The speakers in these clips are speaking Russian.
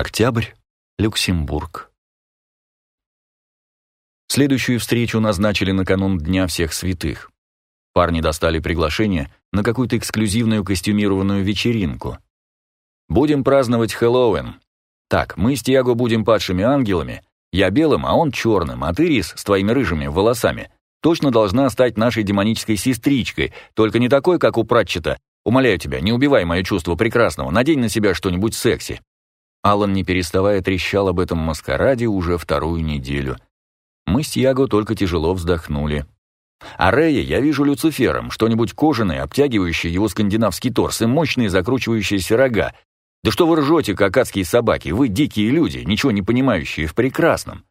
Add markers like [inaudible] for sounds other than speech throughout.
Октябрь, Люксембург. Следующую встречу назначили на канун Дня всех святых. Парни достали приглашение на какую-то эксклюзивную костюмированную вечеринку. Будем праздновать Хэллоуин. Так, мы с Тиаго будем падшими ангелами, я белым, а он черным, а ты, Рис, с твоими рыжими волосами, точно должна стать нашей демонической сестричкой, только не такой, как у Пратчета. Умоляю тебя, не убивай мое чувство прекрасного, надень на себя что-нибудь секси. Алан, не переставая, трещал об этом маскараде уже вторую неделю. Мы с Яго только тяжело вздохнули. А Рэя я вижу Люцифером, что-нибудь кожаное, обтягивающее его скандинавский торс и мощные закручивающиеся рога. Да что вы ржете, как адские собаки, вы дикие люди, ничего не понимающие в прекрасном.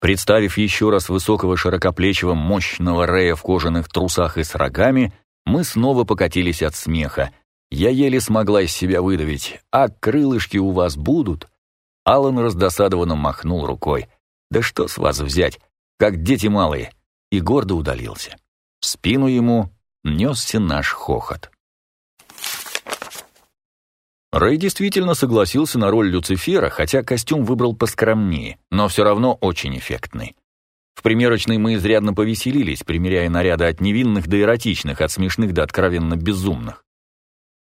Представив еще раз высокого широкоплечего мощного Рэя в кожаных трусах и с рогами, мы снова покатились от смеха, я еле смогла из себя выдавить. «А крылышки у вас будут?» Алан раздосадованно махнул рукой. «Да что с вас взять? Как дети малые!» И гордо удалился. В спину ему несся наш хохот. Рэй действительно согласился на роль Люцифера, хотя костюм выбрал поскромнее, но все равно очень эффектный. В примерочной мы изрядно повеселились, примеряя наряды от невинных до эротичных, от смешных до откровенно безумных.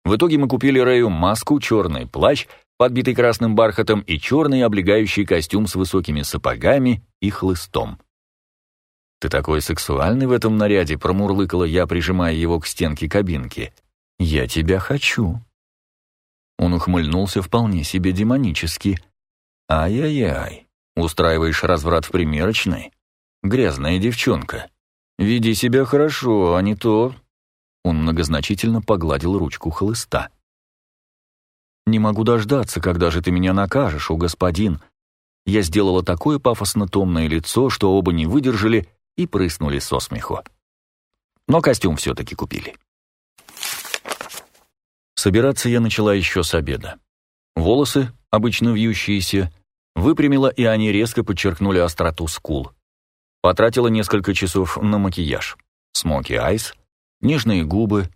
В итоге мы купили Рэю маску, черный плащ, подбитый красным бархатом, и черный облегающий костюм с высокими сапогами и хлыстом. «Ты такой сексуальный в этом наряде», — промурлыкала я, прижимая его к стенке кабинки. «Я тебя хочу». Он ухмыльнулся вполне себе демонически. «Ай-яй-яй, устраиваешь разврат в примерочной? Грязная девчонка. Веди себя хорошо, а не то он многозначительно погладил ручку хлыста. «Не могу дождаться, когда же ты меня накажешь, о господин!» Я сделала такое пафосно-томное лицо, что оба не выдержали и прыснули со смеху. Но костюм все-таки купили. Собираться я начала еще с обеда. Волосы, обычно вьющиеся, выпрямила, и они резко подчеркнули остроту скул. Потратила несколько часов на макияж. Смоки айс — Нежные губы,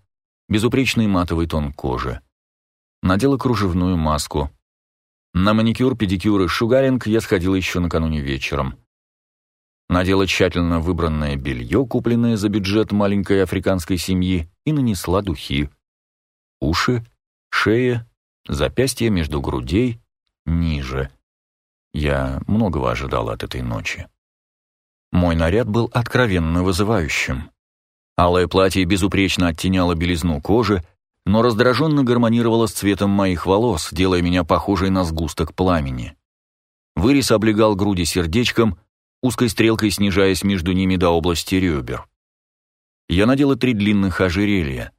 безупречный матовый тон кожи. Надела кружевную маску. На маникюр, педикюр и шугаринг я сходила еще накануне вечером. Надела тщательно выбранное белье, купленное за бюджет маленькой африканской семьи, и нанесла духи. Уши, шея, запястья между грудей, ниже. Я многого ожидала от этой ночи. Мой наряд был откровенно вызывающим. Алое платье безупречно оттеняло белизну кожи, но раздраженно гармонировало с цветом моих волос, делая меня похожей на сгусток пламени. Вырез облегал груди сердечком, узкой стрелкой снижаясь между ними до области ребер. Я надела три длинных ожерелья.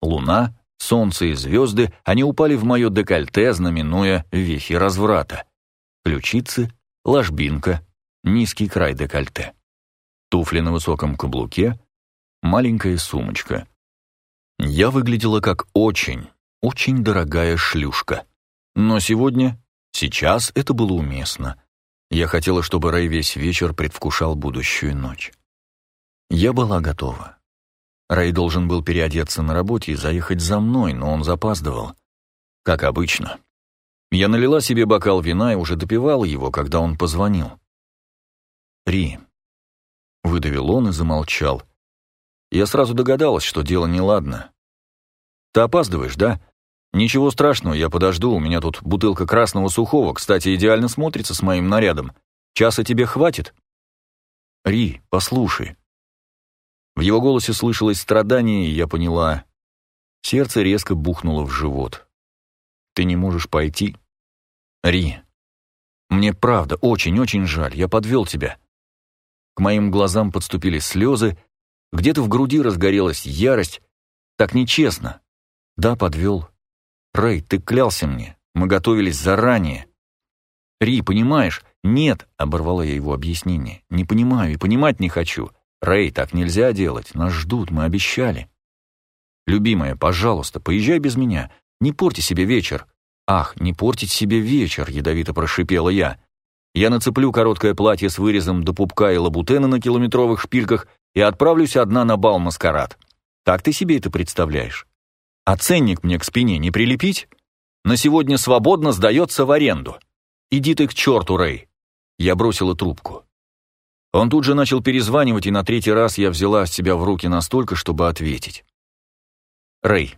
Луна, солнце и звезды, они упали в мое декольте, знаменуя вехи разврата. Ключицы, ложбинка, низкий край декольте. Туфли на высоком каблуке, маленькая сумочка. Я выглядела как очень, очень дорогая шлюшка. Но сегодня, сейчас это было уместно. Я хотела, чтобы Рэй весь вечер предвкушал будущую ночь. Я была готова. Рэй должен был переодеться на работе и заехать за мной, но он запаздывал. Как обычно. Я налила себе бокал вина и уже допивала его, когда он позвонил. «Ри», — выдавил он и замолчал. Я сразу догадалась, что дело неладно. Ты опаздываешь, да? Ничего страшного, я подожду, у меня тут бутылка красного сухого, кстати, идеально смотрится с моим нарядом. Часа тебе хватит? Ри, послушай. В его голосе слышалось страдание, и я поняла. Сердце резко бухнуло в живот. Ты не можешь пойти? Ри, мне правда очень-очень жаль, я подвел тебя. К моим глазам подступили слезы, где-то в груди разгорелась ярость. Так нечестно. Да, подвел. Рэй, ты клялся мне. Мы готовились заранее. Ри, понимаешь? Нет, оборвала я его объяснение. Не понимаю и понимать не хочу. Рэй, так нельзя делать. Нас ждут, мы обещали. Любимая, пожалуйста, поезжай без меня. Не порти себе вечер. Ах, не портить себе вечер, ядовито прошипела я. Я нацеплю короткое платье с вырезом до пупка и лабутена на километровых шпильках и отправлюсь одна на бал-маскарад. Так ты себе это представляешь? А ценник мне к спине не прилепить? На сегодня свободно сдается в аренду. Иди ты к черту, Рэй. Я бросила трубку. Он тут же начал перезванивать, и на третий раз я взяла себя в руки настолько, чтобы ответить. Рэй,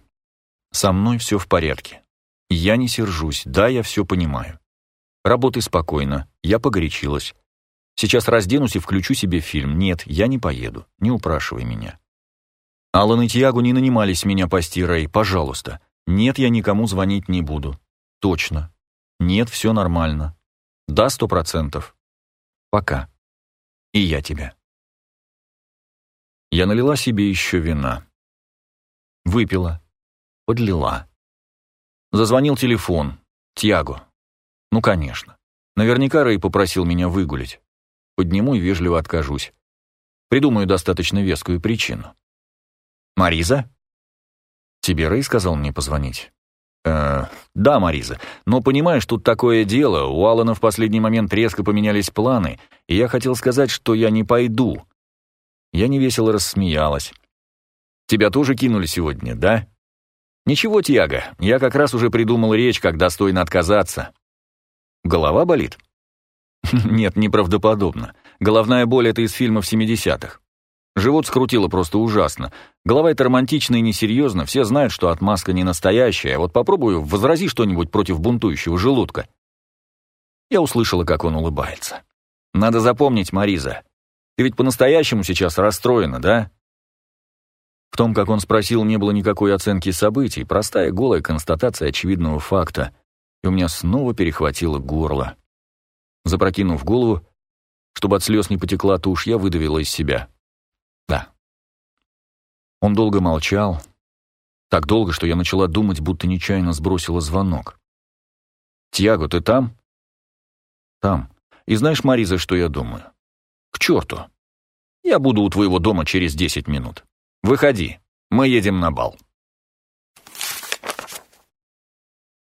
со мной все в порядке. Я не сержусь, да, я все понимаю. Работай спокойно, я погорячилась. Сейчас разденусь и включу себе фильм. Нет, я не поеду, не упрашивай меня. Алан и Тиагу не нанимались меня пасти, Рэй, пожалуйста. Нет, я никому звонить не буду. Точно. Нет, все нормально. Да, сто процентов. Пока. И я тебя. Я налила себе еще вина. Выпила. Подлила. Зазвонил телефон. Тиаго. Ну, конечно. Наверняка Рэй попросил меня выгулить. Подниму и вежливо откажусь. Придумаю достаточно вескую причину. «Мариза?» «Тебе Рэй сказал мне позвонить?» «Э, да, Мариза. Но понимаешь, тут такое дело. У Алана в последний момент резко поменялись планы, и я хотел сказать, что я не пойду». Я невесело рассмеялась. «Тебя тоже кинули сегодня, да?» «Ничего, Тьяго, я как раз уже придумал речь, как достойно отказаться». «Голова болит?» [laughs] «Нет, неправдоподобно. Головная боль — это из фильмов 70-х. Живот скрутило просто ужасно. Голова это романтично и несерьезно, все знают, что отмазка не настоящая, вот попробую, возрази что-нибудь против бунтующего желудка. Я услышала, как он улыбается. Надо запомнить, Мариза, ты ведь по-настоящему сейчас расстроена, да? В том, как он спросил, не было никакой оценки событий, простая голая констатация очевидного факта, и у меня снова перехватило горло. Запрокинув голову, чтобы от слез не потекла тушь, я выдавила из себя. Да. Он долго молчал. Так долго, что я начала думать, будто нечаянно сбросила звонок. «Тьяго, ты там?» «Там. И знаешь, Мариза, что я думаю?» «К черту. Я буду у твоего дома через десять минут. Выходи, мы едем на бал».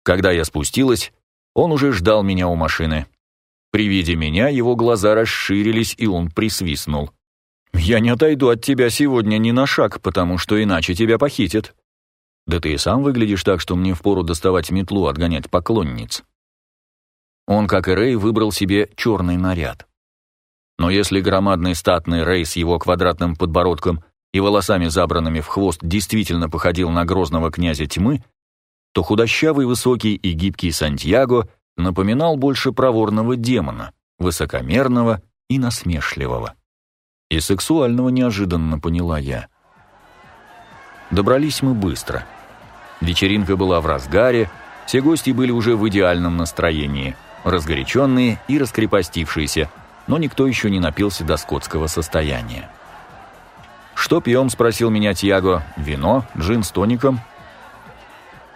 Когда я спустилась, он уже ждал меня у машины. При виде меня его глаза расширились, и он присвистнул. «Я не отойду от тебя сегодня ни на шаг, потому что иначе тебя похитят». «Да ты и сам выглядишь так, что мне впору доставать метлу, отгонять поклонниц». Он, как и Рэй, выбрал себе черный наряд. Но если громадный статный Рэй с его квадратным подбородком и волосами забранными в хвост действительно походил на грозного князя тьмы, то худощавый, высокий и гибкий Сантьяго напоминал больше проворного демона, высокомерного и насмешливого. И сексуального неожиданно поняла я. Добрались мы быстро. Вечеринка была в разгаре, все гости были уже в идеальном настроении, разгоряченные и раскрепостившиеся, но никто еще не напился до скотского состояния. «Что пьем?» — спросил меня Тьяго. «Вино? Джин с тоником?»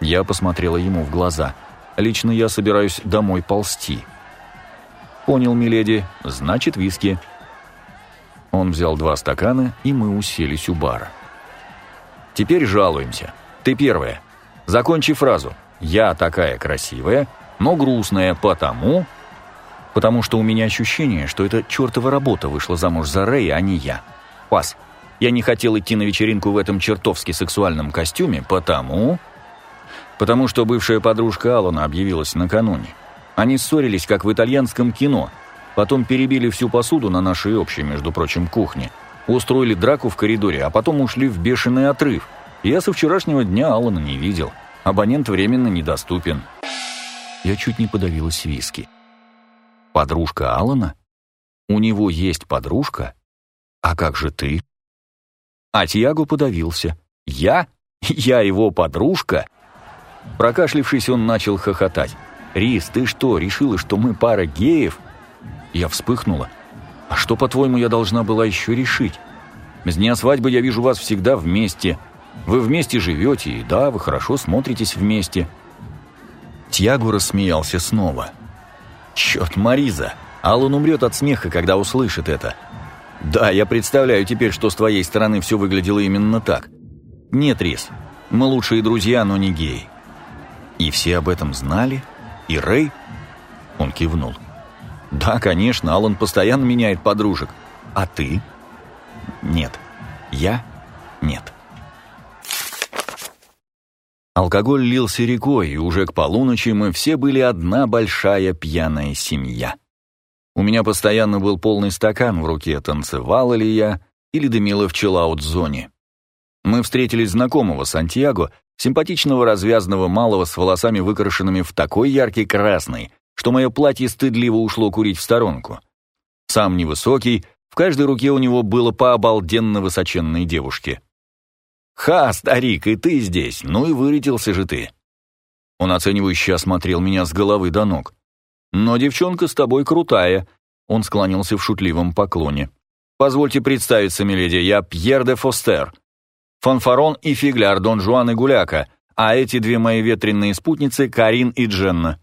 Я посмотрела ему в глаза. «Лично я собираюсь домой ползти». «Понял, миледи. Значит, виски». Он взял два стакана, и мы уселись у бара. «Теперь жалуемся. Ты первая. Закончи фразу. Я такая красивая, но грустная, потому...» «Потому что у меня ощущение, что эта чертова работа вышла замуж за Рэя, а не я. Пас. Я не хотел идти на вечеринку в этом чертовски сексуальном костюме, потому...» «Потому что бывшая подружка Алана объявилась накануне. Они ссорились, как в итальянском кино, Потом перебили всю посуду на нашей общей, между прочим, кухне. Устроили драку в коридоре, а потом ушли в бешеный отрыв. Я со вчерашнего дня Алана не видел. Абонент временно недоступен. Я чуть не подавилась виски. Подружка Алана? У него есть подружка? А как же ты? А Тиаго подавился. Я? Я его подружка? Прокашлившись, он начал хохотать. «Рис, ты что, решила, что мы пара геев?» Я вспыхнула. «А что, по-твоему, я должна была еще решить? С дня свадьбы я вижу вас всегда вместе. Вы вместе живете, и да, вы хорошо смотритесь вместе». Тьяго рассмеялся снова. «Черт, Мариза! Аллан умрет от смеха, когда услышит это. Да, я представляю теперь, что с твоей стороны все выглядело именно так. Нет, Рис, мы лучшие друзья, но не геи». «И все об этом знали? И Рэй?» Он кивнул. «Да, конечно, Алан постоянно меняет подружек. А ты?» «Нет. Я? Нет». Алкоголь лился рекой, и уже к полуночи мы все были одна большая пьяная семья. У меня постоянно был полный стакан в руке, танцевала ли я или дымила в челаут-зоне. Мы встретились знакомого Сантьяго, симпатичного развязного малого с волосами выкрашенными в такой яркий красный, что мое платье стыдливо ушло курить в сторонку. Сам невысокий, в каждой руке у него было по обалденно высоченной девушке. «Ха, старик, и ты здесь, ну и вырядился же ты!» Он оценивающе осмотрел меня с головы до ног. «Но девчонка с тобой крутая», — он склонился в шутливом поклоне. «Позвольте представиться, миледи, я Пьер де Фостер, фанфарон и фигляр Дон Жуан и Гуляка, а эти две мои ветреные спутницы — Карин и Дженна».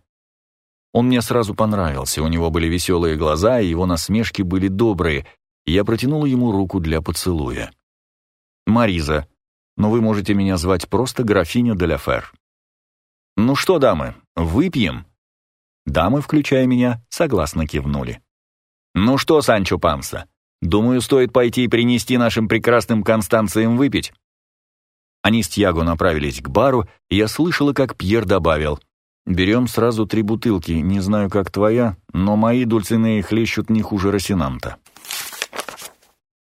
Он мне сразу понравился, у него были веселые глаза, и его насмешки были добрые, я протянула ему руку для поцелуя. «Мариза, но вы можете меня звать просто графиня де ла Фер». «Ну что, дамы, выпьем?» Дамы, включая меня, согласно кивнули. «Ну что, Санчо Панса, думаю, стоит пойти и принести нашим прекрасным Констанциям выпить». Они с Тьяго направились к бару, и я слышала, как Пьер добавил. «Берем сразу три бутылки, не знаю, как твоя, но мои дульциные хлещут не хуже Росинанта».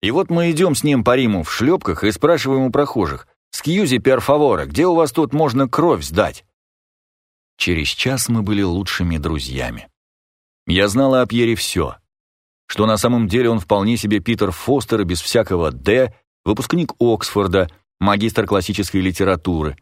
И вот мы идем с ним по Риму в шлепках и спрашиваем у прохожих, «Скьюзи, перфавора, где у вас тут можно кровь сдать?» Через час мы были лучшими друзьями. Я знала о Пьере все. Что на самом деле он вполне себе Питер Фостер без всякого «Д», выпускник Оксфорда, магистр классической литературы.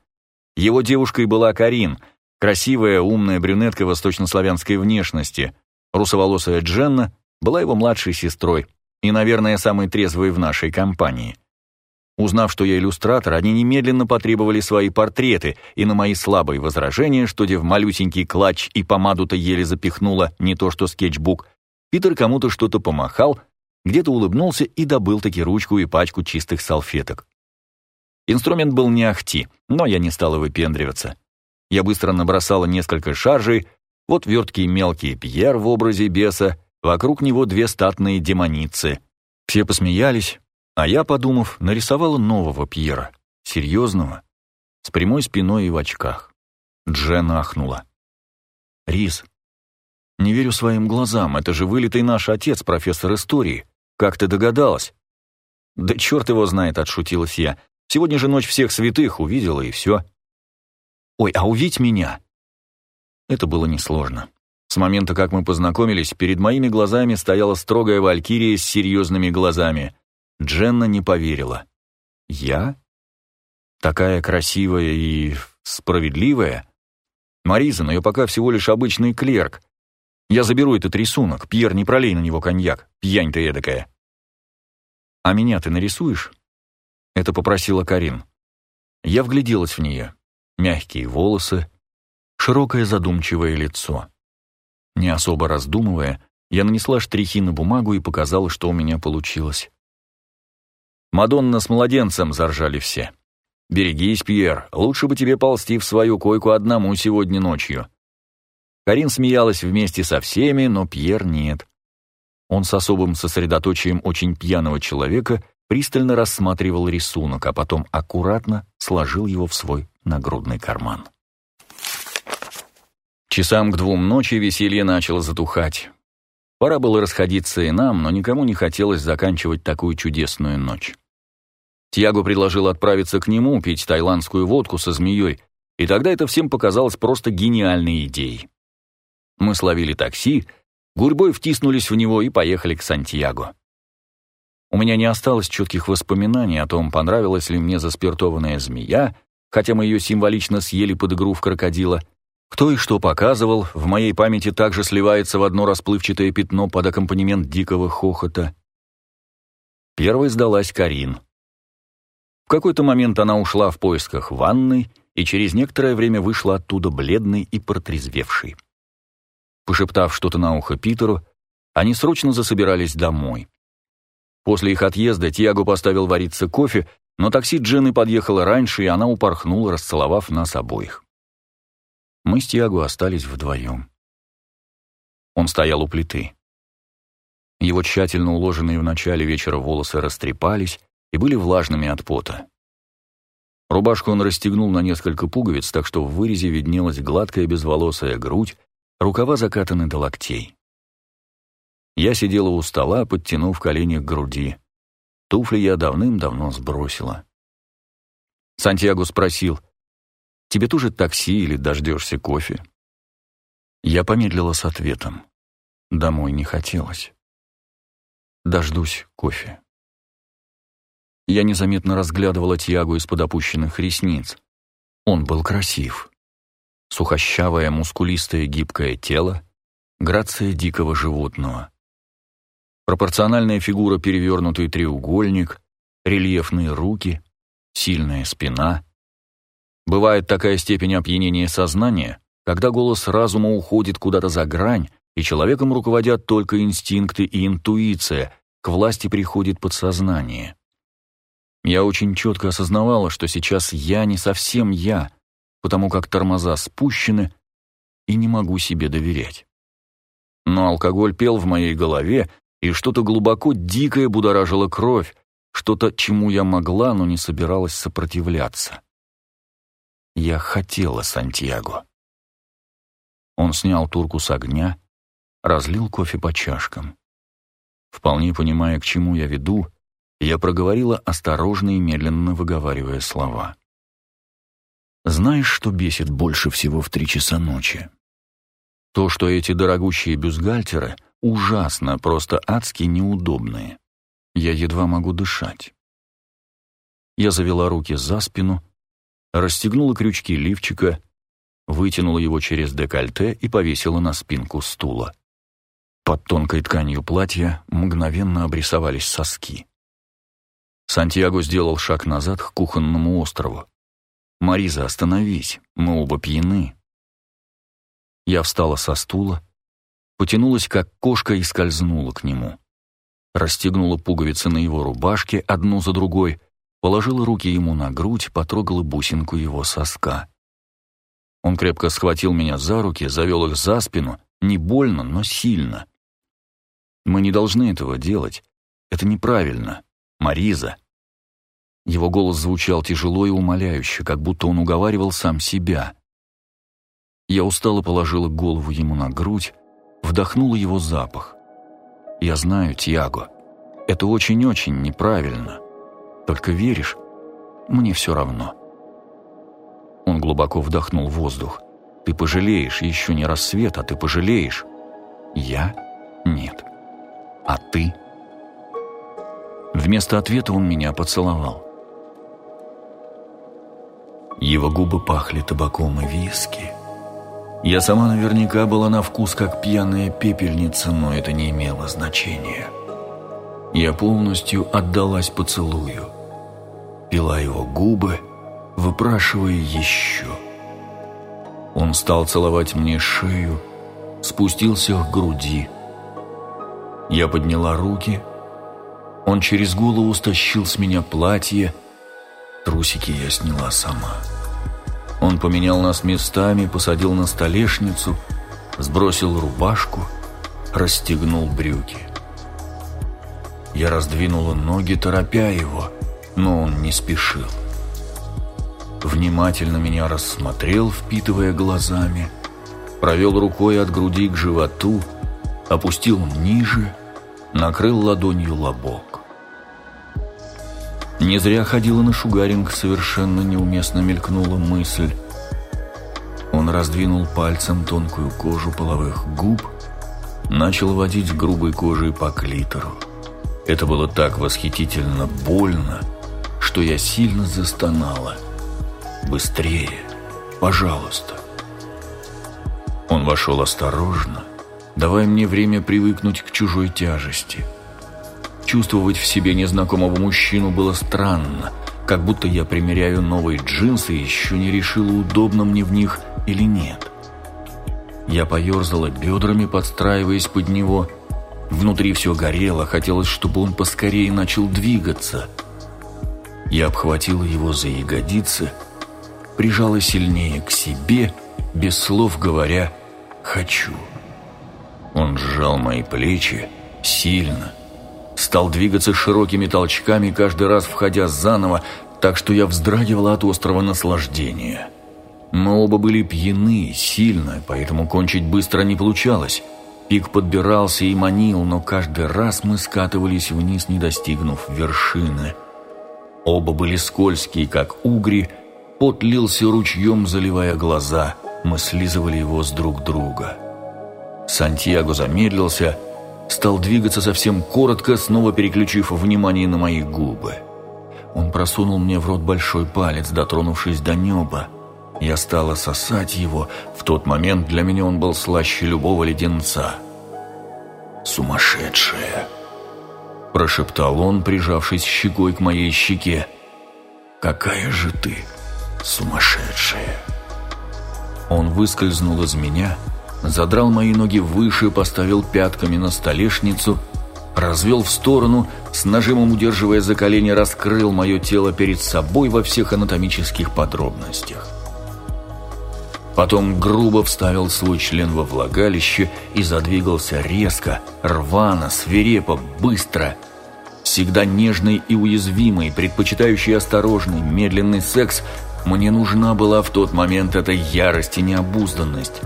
Его девушкой была Карин, красивая, умная брюнетка восточнославянской внешности. Русоволосая Дженна была его младшей сестрой и, наверное, самой трезвой в нашей компании. Узнав, что я иллюстратор, они немедленно потребовали свои портреты, и на мои слабые возражения, что где в малюсенький клатч и помаду-то еле запихнула, не то что скетчбук, Питер кому-то что-то помахал, где-то улыбнулся и добыл таки ручку и пачку чистых салфеток. Инструмент был не ахти, но я не стала выпендриваться. Я быстро набросала несколько шаржей, вот верткий мелкий Пьер в образе беса, вокруг него две статные демоницы. Все посмеялись, а я, подумав, нарисовала нового Пьера, серьезного, с прямой спиной и в очках. Джен ахнула. «Рис, не верю своим глазам, это же вылитый наш отец, профессор истории. Как ты догадалась?» «Да черт его знает», — отшутилась я. «Сегодня же ночь всех святых, увидела и все». «Ой, а увидеть меня?» Это было несложно. С момента, как мы познакомились, перед моими глазами стояла строгая валькирия с серьезными глазами. Дженна не поверила. «Я? Такая красивая и справедливая? Мариза, но я пока всего лишь обычный клерк. Я заберу этот рисунок, Пьер, не пролей на него коньяк, пьянь ты эдакая». «А меня ты нарисуешь?» Это попросила Карин. Я вгляделась в нее. Мягкие волосы, широкое задумчивое лицо. Не особо раздумывая, я нанесла штрихи на бумагу и показала, что у меня получилось. «Мадонна с младенцем!» — заржали все. «Берегись, Пьер, лучше бы тебе ползти в свою койку одному сегодня ночью». Карин смеялась вместе со всеми, но Пьер нет. Он с особым сосредоточием очень пьяного человека пристально рассматривал рисунок, а потом аккуратно сложил его в свой нагрудный карман. Часам к двум ночи веселье начало затухать. Пора было расходиться и нам, но никому не хотелось заканчивать такую чудесную ночь. Тьяго предложил отправиться к нему, пить тайландскую водку со змеей, и тогда это всем показалось просто гениальной идеей. Мы словили такси, гурьбой втиснулись в него и поехали к Сантьяго. У меня не осталось четких воспоминаний о том, понравилась ли мне заспиртованная змея, хотя мы ее символично съели под игру в крокодила. Кто и что показывал, в моей памяти также сливается в одно расплывчатое пятно под аккомпанемент дикого хохота. Первой сдалась Карин. В какой-то момент она ушла в поисках ванной и через некоторое время вышла оттуда бледной и протрезвевшей. Пошептав что-то на ухо Питеру, они срочно засобирались домой. После их отъезда Тиаго поставил вариться кофе, но такси Дженны подъехало раньше, и она упорхнула, расцеловав нас обоих. Мы с Тиаго остались вдвоем. Он стоял у плиты. Его тщательно уложенные в начале вечера волосы растрепались, и были влажными от пота. Рубашку он расстегнул на несколько пуговиц, так что в вырезе виднелась гладкая безволосая грудь, рукава закатаны до локтей. Я сидела у стола, подтянув колени к груди. Туфли я давным-давно сбросила. Сантьяго спросил, «Тебе тоже такси или дождешься кофе?» Я помедлила с ответом. Домой не хотелось. Дождусь кофе. Я незаметно разглядывала Тиагу из-под опущенных ресниц. Он был красив. Сухощавое, мускулистое, гибкое тело, грация дикого животного. Пропорциональная фигура перевернутый треугольник, рельефные руки, сильная спина. Бывает такая степень опьянения сознания, когда голос разума уходит куда-то за грань, и человеком руководят только инстинкты и интуиция, к власти приходит подсознание. Я очень четко осознавала, что сейчас я не совсем я, потому как тормоза спущены, и не могу себе доверять. Но алкоголь пел в моей голове, и что-то глубоко дикое будоражило кровь, что-то, чему я могла, но не собиралась сопротивляться. Я хотела Сантьяго. Он снял турку с огня, разлил кофе по чашкам. Вполне понимая, к чему я веду, я проговорила осторожно и медленно выговаривая слова. «Знаешь, что бесит больше всего в три часа ночи? То, что эти дорогущие бюстгальтеры ужасно, просто адски неудобные. Я едва могу дышать. Я завела руки за спину, расстегнула крючки лифчика, вытянула его через декольте и повесила на спинку стула. Под тонкой тканью платья мгновенно обрисовались соски. Сантьяго сделал шаг назад к кухонному острову. «Мариза, остановись, мы оба пьяны». Я встала со стула, потянулась, как кошка, и скользнула к нему. Расстегнула пуговицы на его рубашке, одну за другой, положила руки ему на грудь, потрогала бусинку его соска. Он крепко схватил меня за руки, завел их за спину, не больно, но сильно. Мы не должны этого делать. Это неправильно. Мариза. Его голос звучал тяжело и умоляюще, как будто он уговаривал сам себя. Я устало положила голову ему на грудь, вдохнула его запах. «Я знаю, Тиаго, это очень-очень неправильно. Только веришь, мне все равно». Он глубоко вдохнул воздух. «Ты пожалеешь, еще не рассвет, а ты пожалеешь». «Я? Нет. А ты?» Вместо ответа он меня поцеловал. Его губы пахли табаком и виски. Я сама наверняка была на вкус как пьяная пепельница, но это не имело значения. Я полностью отдалась поцелую. Пила его губы, выпрашивая еще. Он стал целовать мне шею, спустился к груди. Я подняла руки. Он через голову стащил с меня платье. Трусики я сняла сама. Он поменял нас местами, посадил на столешницу, сбросил рубашку, расстегнул брюки. Я раздвинула ноги, торопя его, но он не спешил. Внимательно меня рассмотрел, впитывая глазами, провел рукой от груди к животу, опустил ниже, накрыл ладонью лобок. Не зря ходила на шугаринг, совершенно неуместно мелькнула мысль. Он раздвинул пальцем тонкую кожу половых губ, начал водить грубой кожей по клитору. Это было так восхитительно больно, что я сильно застонала. «Быстрее! Пожалуйста!» Он вошел осторожно, давая мне время привыкнуть к чужой тяжести – Чувствовать в себе незнакомого мужчину было странно, как будто я примеряю новые джинсы и еще не решила, удобно мне в них или нет. Я поерзала бедрами, подстраиваясь под него. Внутри все горело, хотелось, чтобы он поскорее начал двигаться. Я обхватила его за ягодицы, прижала сильнее к себе, без слов говоря «хочу». Он сжал мои плечи сильно, стал двигаться широкими толчками, каждый раз входя заново, так что я вздрагивала от острого наслаждения. Мы оба были пьяны, сильно, поэтому кончить быстро не получалось. Пик подбирался и манил, но каждый раз мы скатывались вниз, не достигнув вершины. Оба были скользкие, как угри, пот лился ручьем, заливая глаза. Мы слизывали его с друг друга. Сантьяго замедлился, стал двигаться совсем коротко, снова переключив внимание на мои губы. Он просунул мне в рот большой палец, дотронувшись до неба. Я стала сосать его. В тот момент для меня он был слаще любого леденца. «Сумасшедшая!» Прошептал он, прижавшись щекой к моей щеке. «Какая же ты сумасшедшая!» Он выскользнул из меня, задрал мои ноги выше, поставил пятками на столешницу, развел в сторону, с нажимом удерживая за колени, раскрыл мое тело перед собой во всех анатомических подробностях. Потом грубо вставил свой член во влагалище и задвигался резко, рвано, свирепо, быстро. Всегда нежный и уязвимый, предпочитающий осторожный, медленный секс, мне нужна была в тот момент эта ярость и необузданность.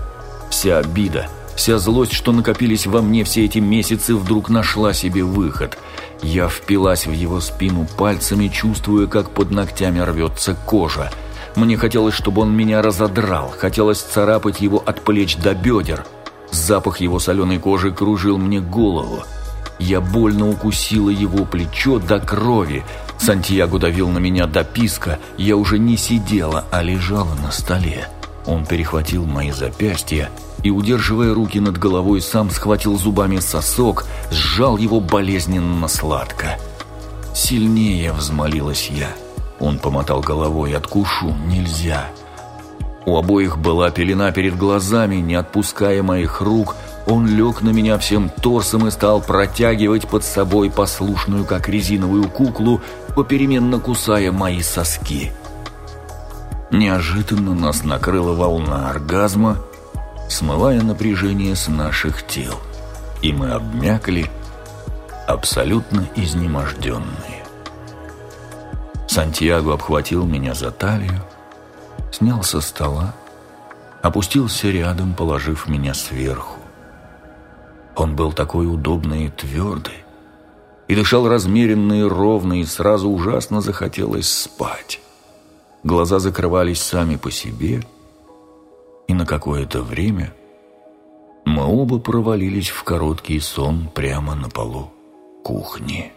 Вся обида, вся злость, что накопились во мне все эти месяцы, вдруг нашла себе выход. Я впилась в его спину пальцами, чувствуя, как под ногтями рвется кожа – мне хотелось, чтобы он меня разодрал, хотелось царапать его от плеч до бедер. Запах его соленой кожи кружил мне голову. Я больно укусила его плечо до крови. Сантьяго давил на меня до писка. Я уже не сидела, а лежала на столе. Он перехватил мои запястья и, удерживая руки над головой, сам схватил зубами сосок, сжал его болезненно сладко. «Сильнее!» — взмолилась я. Он помотал головой, откушу, нельзя. У обоих была пелена перед глазами, не отпуская моих рук, он лег на меня всем торсом и стал протягивать под собой послушную, как резиновую куклу, попеременно кусая мои соски. Неожиданно нас накрыла волна оргазма, смывая напряжение с наших тел, и мы обмякли, абсолютно изнеможденные. Сантьяго обхватил меня за талию, снял со стола, опустился рядом, положив меня сверху. Он был такой удобный и твердый, и дышал размеренно и ровно, и сразу ужасно захотелось спать. Глаза закрывались сами по себе, и на какое-то время мы оба провалились в короткий сон прямо на полу кухни.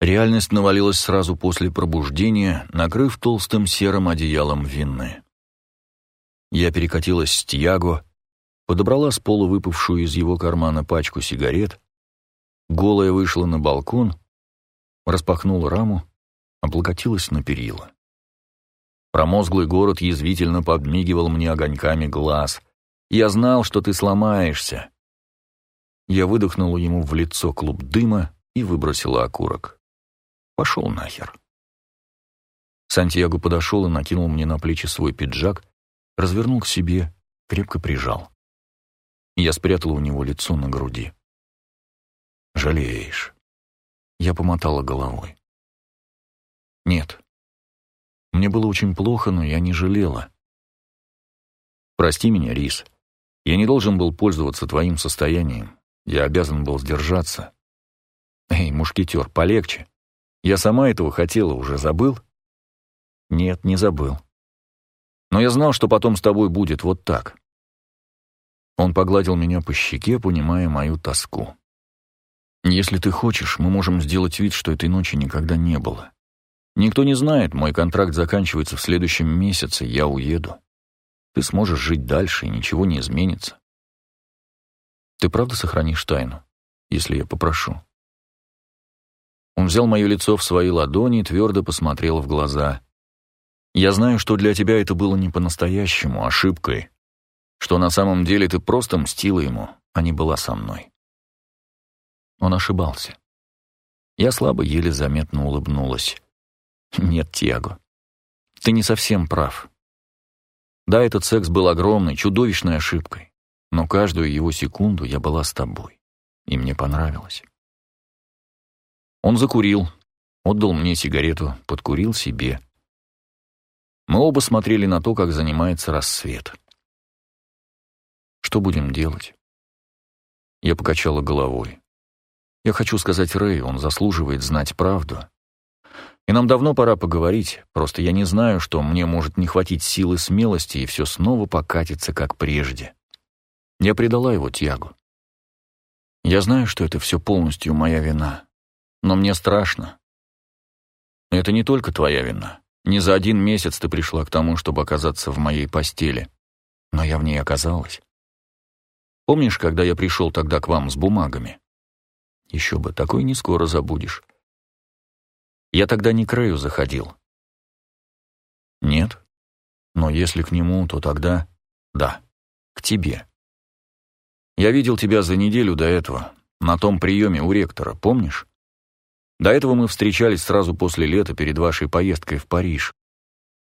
Реальность навалилась сразу после пробуждения, накрыв толстым серым одеялом винны. Я перекатилась с Тьяго, подобрала с пола выпавшую из его кармана пачку сигарет, голая вышла на балкон, распахнула раму, облокотилась на перила. Промозглый город язвительно подмигивал мне огоньками глаз. «Я знал, что ты сломаешься». Я выдохнула ему в лицо клуб дыма и выбросила окурок. Пошел нахер. Сантьяго подошел и накинул мне на плечи свой пиджак, развернул к себе, крепко прижал. Я спрятал у него лицо на груди. «Жалеешь?» Я помотала головой. «Нет. Мне было очень плохо, но я не жалела. Прости меня, Рис. Я не должен был пользоваться твоим состоянием. Я обязан был сдержаться. Эй, мушкетер, полегче. Я сама этого хотела, уже забыл? Нет, не забыл. Но я знал, что потом с тобой будет вот так. Он погладил меня по щеке, понимая мою тоску. Если ты хочешь, мы можем сделать вид, что этой ночи никогда не было. Никто не знает, мой контракт заканчивается в следующем месяце, я уеду. Ты сможешь жить дальше, и ничего не изменится. Ты правда сохранишь тайну, если я попрошу? Он взял мое лицо в свои ладони и твердо посмотрел в глаза. «Я знаю, что для тебя это было не по-настоящему, ошибкой, что на самом деле ты просто мстила ему, а не была со мной». Он ошибался. Я слабо, еле заметно улыбнулась. «Нет, Тиаго, ты не совсем прав. Да, этот секс был огромной, чудовищной ошибкой, но каждую его секунду я была с тобой, и мне понравилось. Он закурил, отдал мне сигарету, подкурил себе. Мы оба смотрели на то, как занимается рассвет. Что будем делать? Я покачала головой. Я хочу сказать Рэю, он заслуживает знать правду. И нам давно пора поговорить, просто я не знаю, что мне может не хватить силы смелости, и все снова покатится, как прежде. Я предала его тягу. Я знаю, что это все полностью моя вина, но мне страшно. Это не только твоя вина. Не за один месяц ты пришла к тому, чтобы оказаться в моей постели. Но я в ней оказалась. Помнишь, когда я пришел тогда к вам с бумагами? Еще бы, такой не скоро забудешь. Я тогда не к Рэю заходил. Нет. Но если к нему, то тогда... Да, к тебе. Я видел тебя за неделю до этого, на том приеме у ректора, помнишь? До этого мы встречались сразу после лета перед вашей поездкой в Париж.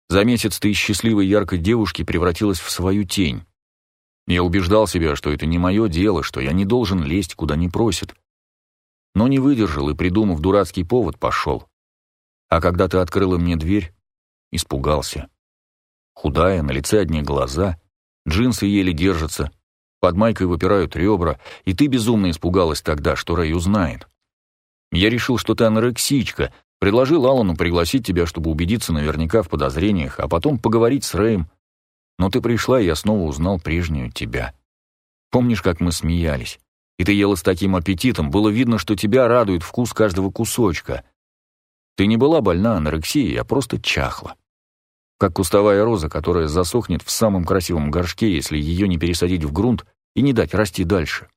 За месяц ты из счастливой яркой девушки превратилась в свою тень. Я убеждал себя, что это не мое дело, что я не должен лезть, куда не просят. Но не выдержал и, придумав дурацкий повод, пошел. А когда ты открыла мне дверь, испугался. Худая, на лице одни глаза, джинсы еле держатся, под майкой выпирают ребра, и ты безумно испугалась тогда, что Рэй узнает. Я решил, что ты анорексичка, предложил Аллану пригласить тебя, чтобы убедиться наверняка в подозрениях, а потом поговорить с Рэем. Но ты пришла, и я снова узнал прежнюю тебя. Помнишь, как мы смеялись? И ты ела с таким аппетитом, было видно, что тебя радует вкус каждого кусочка. Ты не была больна анорексией, а просто чахла. Как кустовая роза, которая засохнет в самом красивом горшке, если ее не пересадить в грунт и не дать расти дальше.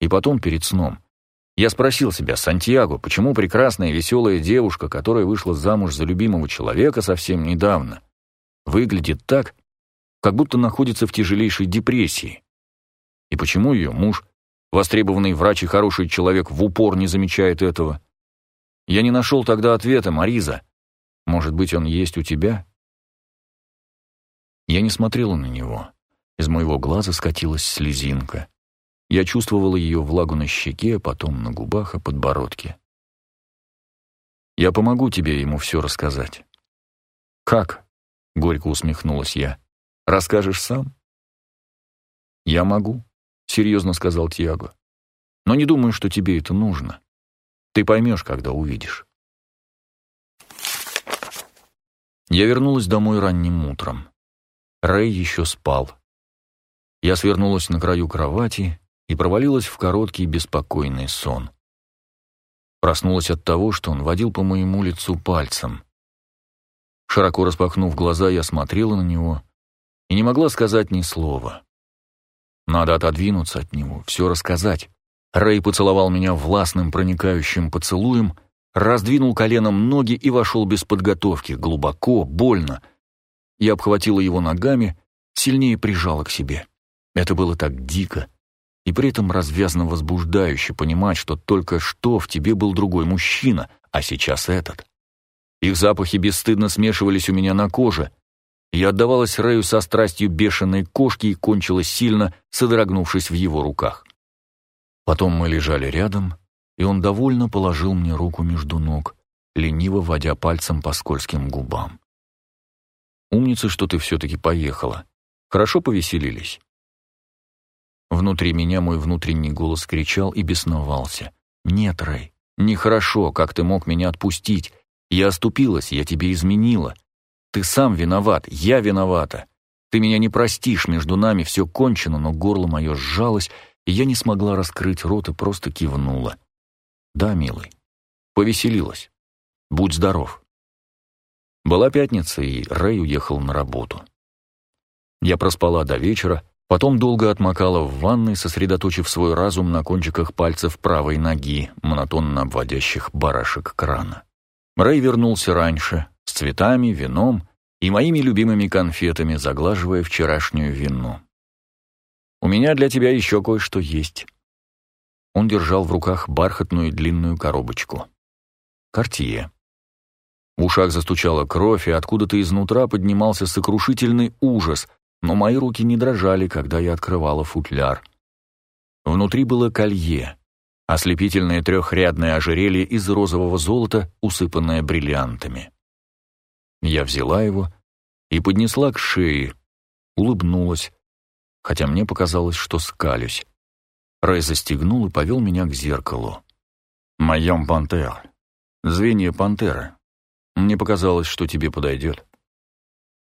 И потом, перед сном, я спросил себя, Сантьяго, почему прекрасная веселая девушка, которая вышла замуж за любимого человека совсем недавно, выглядит так, как будто находится в тяжелейшей депрессии? И почему ее муж, востребованный врач и хороший человек, в упор не замечает этого? Я не нашел тогда ответа, Мариза. Может быть, он есть у тебя? Я не смотрела на него. Из моего глаза скатилась слезинка. Я чувствовала ее влагу на щеке, а потом на губах и подбородке. «Я помогу тебе ему все рассказать». «Как?» — горько усмехнулась я. «Расскажешь сам?» «Я могу», — серьезно сказал Тиаго. «Но не думаю, что тебе это нужно. Ты поймешь, когда увидишь». Я вернулась домой ранним утром. Рэй еще спал. Я свернулась на краю кровати и провалилась в короткий беспокойный сон. Проснулась от того, что он водил по моему лицу пальцем. Широко распахнув глаза, я смотрела на него и не могла сказать ни слова. Надо отодвинуться от него, все рассказать. Рэй поцеловал меня властным проникающим поцелуем, раздвинул коленом ноги и вошел без подготовки, глубоко, больно. Я обхватила его ногами, сильнее прижала к себе. Это было так дико, и при этом развязно возбуждающе понимать, что только что в тебе был другой мужчина, а сейчас этот. Их запахи бесстыдно смешивались у меня на коже. Я отдавалась Рэю со страстью бешеной кошки и кончила сильно, содрогнувшись в его руках. Потом мы лежали рядом, и он довольно положил мне руку между ног, лениво водя пальцем по скользким губам. «Умница, что ты все-таки поехала. Хорошо повеселились?» Внутри меня мой внутренний голос кричал и бесновался. «Нет, Рэй, нехорошо, как ты мог меня отпустить. Я оступилась, я тебе изменила. Ты сам виноват, я виновата. Ты меня не простишь, между нами все кончено, но горло мое сжалось, и я не смогла раскрыть рот и просто кивнула. Да, милый, повеселилась. Будь здоров». Была пятница, и Рэй уехал на работу. Я проспала до вечера, Потом долго отмокала в ванной, сосредоточив свой разум на кончиках пальцев правой ноги, монотонно обводящих барашек крана. Рэй вернулся раньше, с цветами, вином и моими любимыми конфетами, заглаживая вчерашнюю вину. «У меня для тебя еще кое-что есть». Он держал в руках бархатную длинную коробочку. «Кортье». В ушах застучала кровь, и откуда-то изнутра поднимался сокрушительный ужас, но мои руки не дрожали, когда я открывала футляр. Внутри было колье, ослепительное трехрядное ожерелье из розового золота, усыпанное бриллиантами. Я взяла его и поднесла к шее, улыбнулась, хотя мне показалось, что скалюсь. Рэй застегнул и повел меня к зеркалу. «Моем пантер. Звенья пантеры. Мне показалось, что тебе подойдет».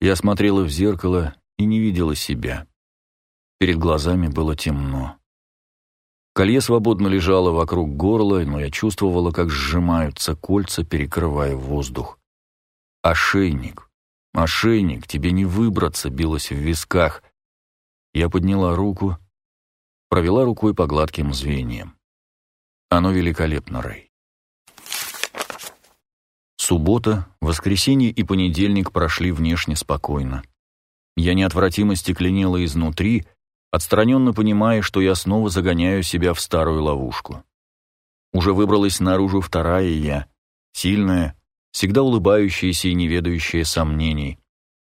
Я смотрела в зеркало и не видела себя. Перед глазами было темно. Колье свободно лежало вокруг горла, но я чувствовала, как сжимаются кольца, перекрывая воздух. «Ошейник! Ошейник! Тебе не выбраться!» — билось в висках. Я подняла руку, провела рукой по гладким звеньям. Оно великолепно, Рэй. Суббота, воскресенье и понедельник прошли внешне спокойно. Я неотвратимо стекленела изнутри, отстраненно понимая, что я снова загоняю себя в старую ловушку. Уже выбралась наружу вторая я, сильная, всегда улыбающаяся и неведающая сомнений,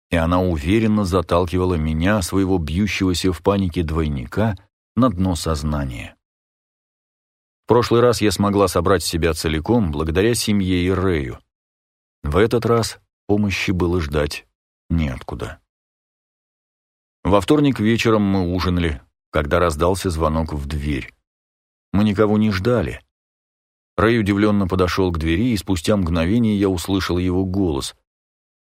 и она уверенно заталкивала меня, своего бьющегося в панике двойника, на дно сознания. В прошлый раз я смогла собрать себя целиком благодаря семье и Рэю. В этот раз помощи было ждать неоткуда. Во вторник вечером мы ужинали, когда раздался звонок в дверь. Мы никого не ждали. Рэй удивленно подошел к двери, и спустя мгновение я услышал его голос.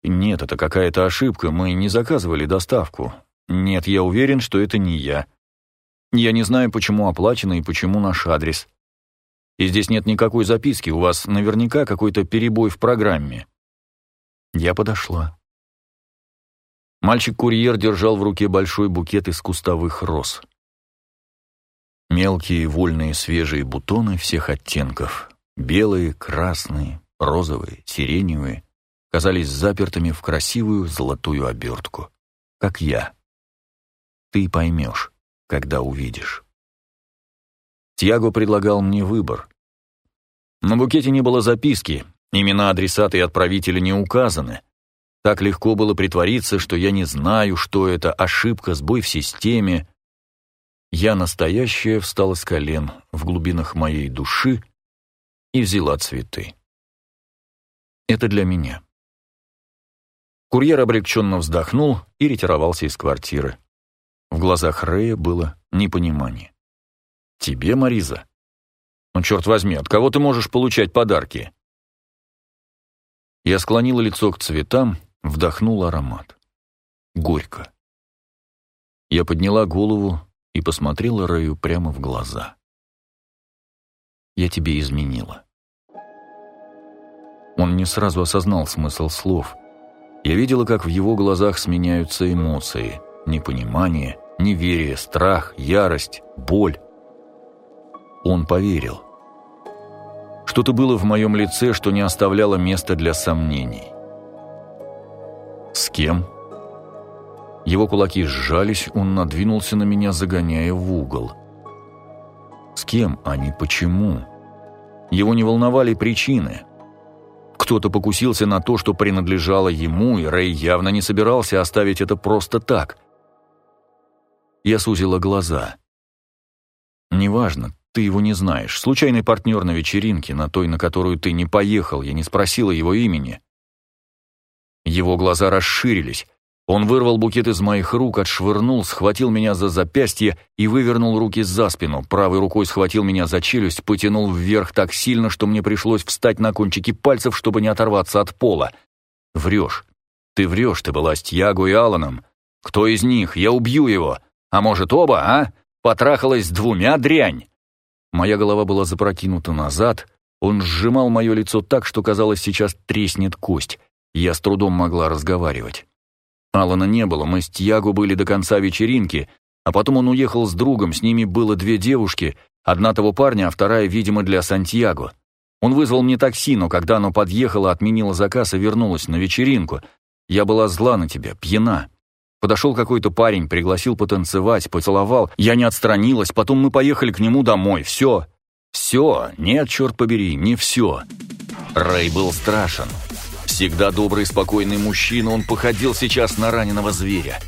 «Нет, это какая-то ошибка, мы не заказывали доставку. Нет, я уверен, что это не я. Я не знаю, почему оплачено и почему наш адрес. И здесь нет никакой записки, у вас наверняка какой-то перебой в программе». Я подошла. Мальчик-курьер держал в руке большой букет из кустовых роз. Мелкие, вольные, свежие бутоны всех оттенков, белые, красные, розовые, сиреневые, казались запертыми в красивую золотую обертку, как я. Ты поймешь, когда увидишь. Тьяго предлагал мне выбор. На букете не было записки, имена адресата и отправителя не указаны, так легко было притвориться, что я не знаю, что это, ошибка, сбой в системе. Я настоящая встала с колен в глубинах моей души и взяла цветы. Это для меня. Курьер облегченно вздохнул и ретировался из квартиры. В глазах Рэя было непонимание. «Тебе, Мариза? Ну, черт возьми, от кого ты можешь получать подарки?» Я склонила лицо к цветам Вдохнул аромат. Горько. Я подняла голову и посмотрела Рэю прямо в глаза. «Я тебе изменила». Он не сразу осознал смысл слов. Я видела, как в его глазах сменяются эмоции. Непонимание, неверие, страх, ярость, боль. Он поверил. Что-то было в моем лице, что не оставляло места для сомнений. «С кем?» Его кулаки сжались, он надвинулся на меня, загоняя в угол. «С кем, а не почему?» Его не волновали причины. Кто-то покусился на то, что принадлежало ему, и Рэй явно не собирался оставить это просто так. Я сузила глаза. «Неважно, ты его не знаешь. Случайный партнер на вечеринке, на той, на которую ты не поехал, я не спросила его имени. Его глаза расширились. Он вырвал букет из моих рук, отшвырнул, схватил меня за запястье и вывернул руки за спину. Правой рукой схватил меня за челюсть, потянул вверх так сильно, что мне пришлось встать на кончики пальцев, чтобы не оторваться от пола. «Врешь. Ты врешь, ты была с Тьяго и Алланом. Кто из них? Я убью его. А может, оба, а? Потрахалась с двумя дрянь!» Моя голова была запрокинута назад. Он сжимал мое лицо так, что, казалось, сейчас треснет кость. Я с трудом могла разговаривать. Алана не было, мы с Тьяго были до конца вечеринки, а потом он уехал с другом, с ними было две девушки, одна того парня, а вторая, видимо, для Сантьяго. Он вызвал мне такси, но когда оно подъехало, отменила заказ и вернулась на вечеринку. Я была зла на тебя, пьяна. Подошел какой-то парень, пригласил потанцевать, поцеловал. Я не отстранилась, потом мы поехали к нему домой. Все. Все. Нет, черт побери, не все. Рэй был страшен. Всегда добрый спокойный мужчина, он походил сейчас на раненого зверя.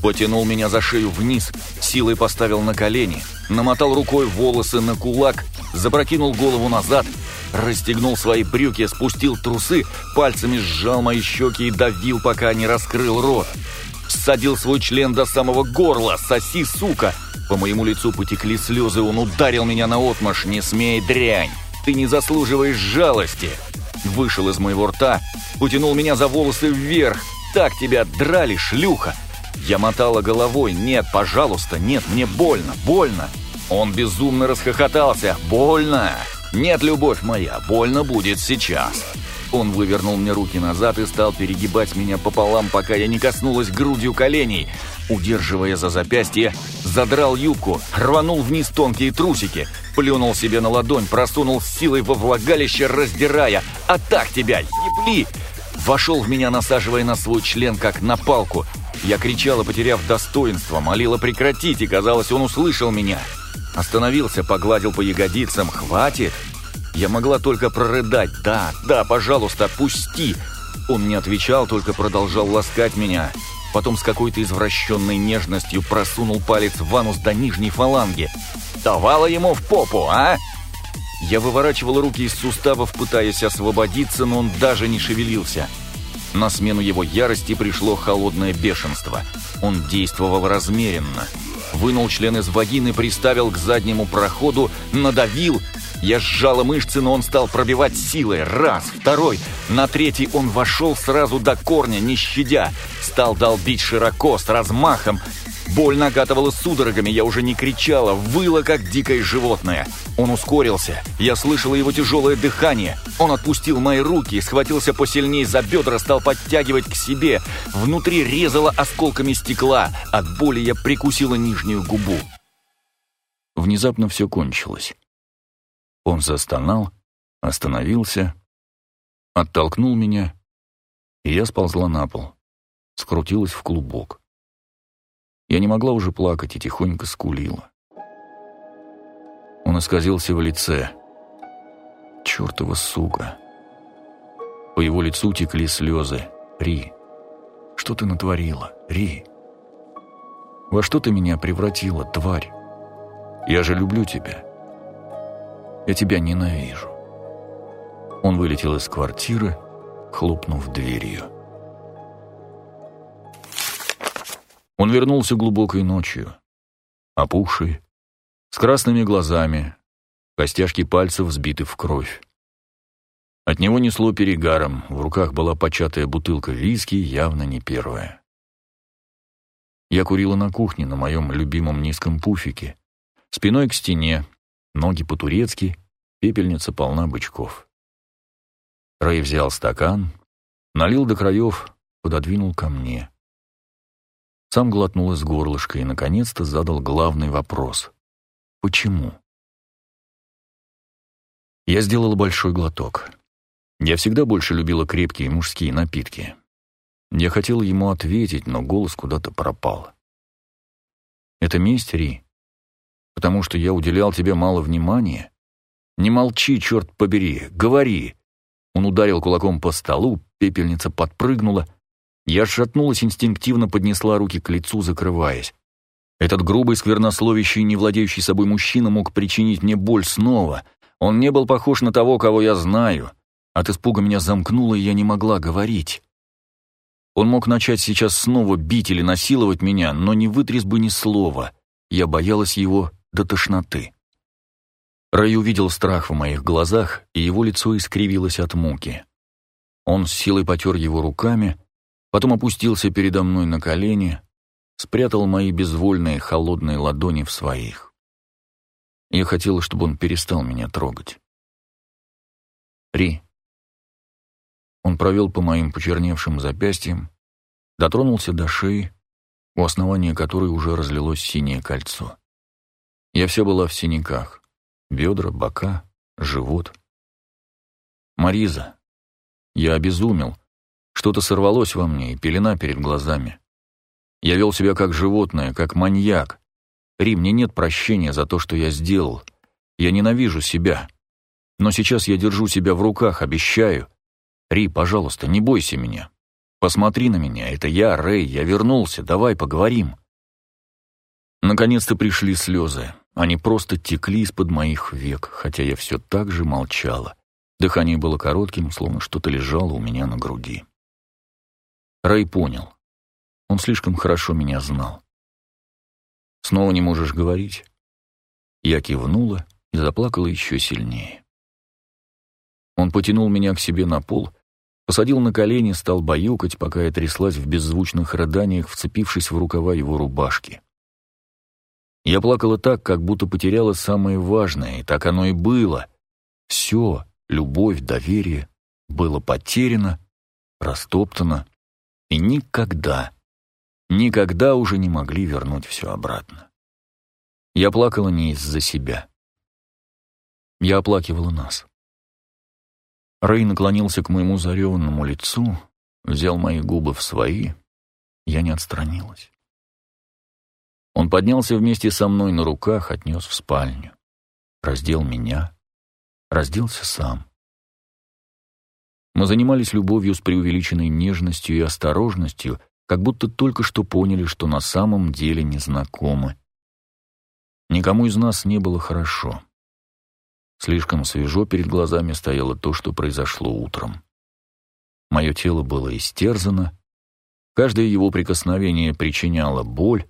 Потянул меня за шею вниз, силой поставил на колени, намотал рукой волосы на кулак, запрокинул голову назад, расстегнул свои брюки, спустил трусы, пальцами сжал мои щеки и давил, пока не раскрыл рот. Всадил свой член до самого горла, соси, сука! По моему лицу потекли слезы, он ударил меня на отмашь, не смей дрянь! Ты не заслуживаешь жалости! Вышел из моего рта, утянул меня за волосы вверх. Так тебя драли, шлюха! Я мотала головой. «Нет, пожалуйста, нет, мне больно, больно!» Он безумно расхохотался. «Больно! Нет, любовь моя, больно будет сейчас!» Он вывернул мне руки назад и стал перегибать меня пополам, пока я не коснулась грудью коленей. Удерживая за запястье, задрал юбку, рванул вниз тонкие трусики, плюнул себе на ладонь, просунул силой во влагалище, раздирая. «А так тебя, ебли!» Вошел в меня, насаживая на свой член, как на палку. Я кричала, потеряв достоинство, молила прекратить, и казалось, он услышал меня. Остановился, погладил по ягодицам. «Хватит!» Я могла только прорыдать «Да, да, пожалуйста, пусти!» Он не отвечал, только продолжал ласкать меня. Потом с какой-то извращенной нежностью просунул палец в анус до нижней фаланги. «Давала ему в попу, а?» Я выворачивала руки из суставов, пытаясь освободиться, но он даже не шевелился. На смену его ярости пришло холодное бешенство. Он действовал размеренно. Вынул член из вагины, приставил к заднему проходу, надавил. Я сжала мышцы, но он стал пробивать силой. Раз, второй. На третий он вошел сразу до корня, не щадя. Стал долбить широко, с размахом. Боль накатывала судорогами, я уже не кричала, выла, как дикое животное. Он ускорился, я слышала его тяжелое дыхание. Он отпустил мои руки, схватился посильнее за бедра, стал подтягивать к себе. Внутри резало осколками стекла. От боли я прикусила нижнюю губу. Внезапно все кончилось. Он застонал, остановился, оттолкнул меня, и я сползла на пол, скрутилась в клубок. Я не могла уже плакать и тихонько скулила. Он исказился в лице. Чёртова сука. По его лицу текли слезы. «Ри, что ты натворила? Ри! Во что ты меня превратила, тварь? Я же люблю тебя. Я тебя ненавижу». Он вылетел из квартиры, хлопнув дверью. Он вернулся глубокой ночью, опухший, с красными глазами, костяшки пальцев взбиты в кровь. От него несло перегаром, в руках была початая бутылка виски, явно не первая. Я курила на кухне на моем любимом низком пуфике, спиной к стене, ноги по-турецки, пепельница полна бычков. Рэй взял стакан, налил до краев, пододвинул ко мне. Сам глотнул из горлышка и, наконец-то, задал главный вопрос. Почему? Я сделала большой глоток. Я всегда больше любила крепкие мужские напитки. Я хотела ему ответить, но голос куда-то пропал. «Это месть, Ри? Потому что я уделял тебе мало внимания? Не молчи, черт побери, говори!» Он ударил кулаком по столу, пепельница подпрыгнула — я сшатнулась инстинктивно, поднесла руки к лицу, закрываясь. Этот грубый, сквернословящий, не владеющий собой мужчина мог причинить мне боль снова. Он не был похож на того, кого я знаю. От испуга меня замкнуло, и я не могла говорить. Он мог начать сейчас снова бить или насиловать меня, но не вытряс бы ни слова. Я боялась его до тошноты. Рэй увидел страх в моих глазах, и его лицо искривилось от муки. Он с силой потер его руками, Потом опустился передо мной на колени, спрятал мои безвольные холодные ладони в своих. Я хотела, чтобы он перестал меня трогать. Ри. Он провел по моим почерневшим запястьям, дотронулся до шеи, у основания которой уже разлилось синее кольцо. Я вся была в синяках. Бедра, бока, живот. Мариза. Я обезумел, что-то сорвалось во мне, и пелена перед глазами. Я вел себя как животное, как маньяк. Ри, мне нет прощения за то, что я сделал. Я ненавижу себя. Но сейчас я держу себя в руках, обещаю. Ри, пожалуйста, не бойся меня. Посмотри на меня, это я, Рэй, я вернулся, давай поговорим». Наконец-то пришли слезы. Они просто текли из-под моих век, хотя я все так же молчала. Дыхание было коротким, словно что-то лежало у меня на груди. Рэй понял. Он слишком хорошо меня знал. «Снова не можешь говорить?» Я кивнула и заплакала еще сильнее. Он потянул меня к себе на пол, посадил на колени, стал баюкать, пока я тряслась в беззвучных рыданиях, вцепившись в рукава его рубашки. Я плакала так, как будто потеряла самое важное, и так оно и было. Все, любовь, доверие, было потеряно, растоптано, и никогда, никогда уже не могли вернуть все обратно. Я плакала не из-за себя. Я оплакивала нас. Рэй наклонился к моему зареванному лицу, взял мои губы в свои, я не отстранилась. Он поднялся вместе со мной на руках, отнес в спальню. Раздел меня, разделся сам. Мы занимались любовью с преувеличенной нежностью и осторожностью, как будто только что поняли, что на самом деле не знакомы. Никому из нас не было хорошо. Слишком свежо перед глазами стояло то, что произошло утром. Мое тело было истерзано, каждое его прикосновение причиняло боль,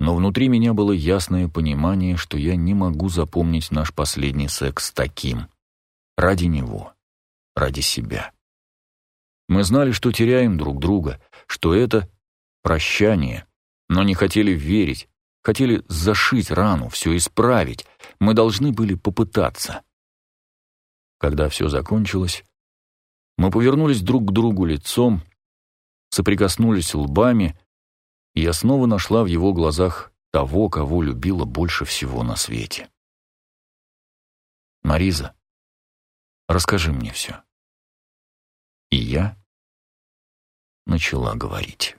но внутри меня было ясное понимание, что я не могу запомнить наш последний секс таким. Ради него, ради себя. Мы знали, что теряем друг друга, что это прощание, но не хотели верить, хотели зашить рану, все исправить. Мы должны были попытаться. Когда все закончилось, мы повернулись друг к другу лицом, соприкоснулись лбами, я снова нашла в его глазах того, кого любила больше всего на свете. «Мариза, расскажи мне все». И я начала говорить.